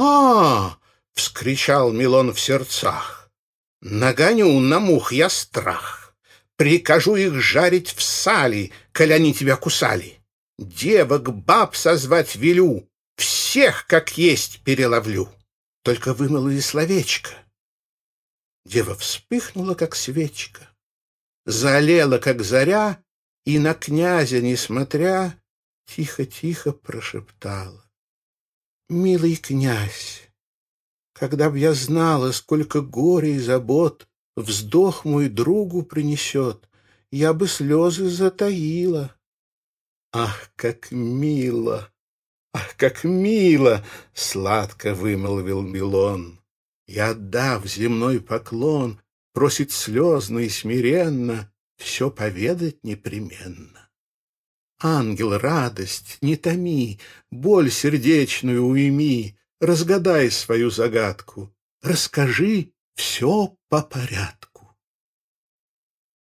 «А!» — вскричал Милон в сердцах. «Нагоню на мух я страх. Прикажу их жарить в сале, коль они тебя кусали. Девок, баб созвать велю, всех, как есть, переловлю. Только вымолви словечко». Дева вспыхнула, как свечка, залела, как заря, и на князя, несмотря, тихо-тихо прошептала. «Милый князь, когда б я знала, сколько горя и забот вздох мой другу принесет, я бы слезы затаила». «Ах, как мило! Ах, как мило!» — сладко вымолвил Милон. И, отдав земной поклон, просит слезно и смиренно все поведать непременно. Ангел, радость, не томи, боль сердечную уйми, разгадай свою загадку, расскажи все по порядку.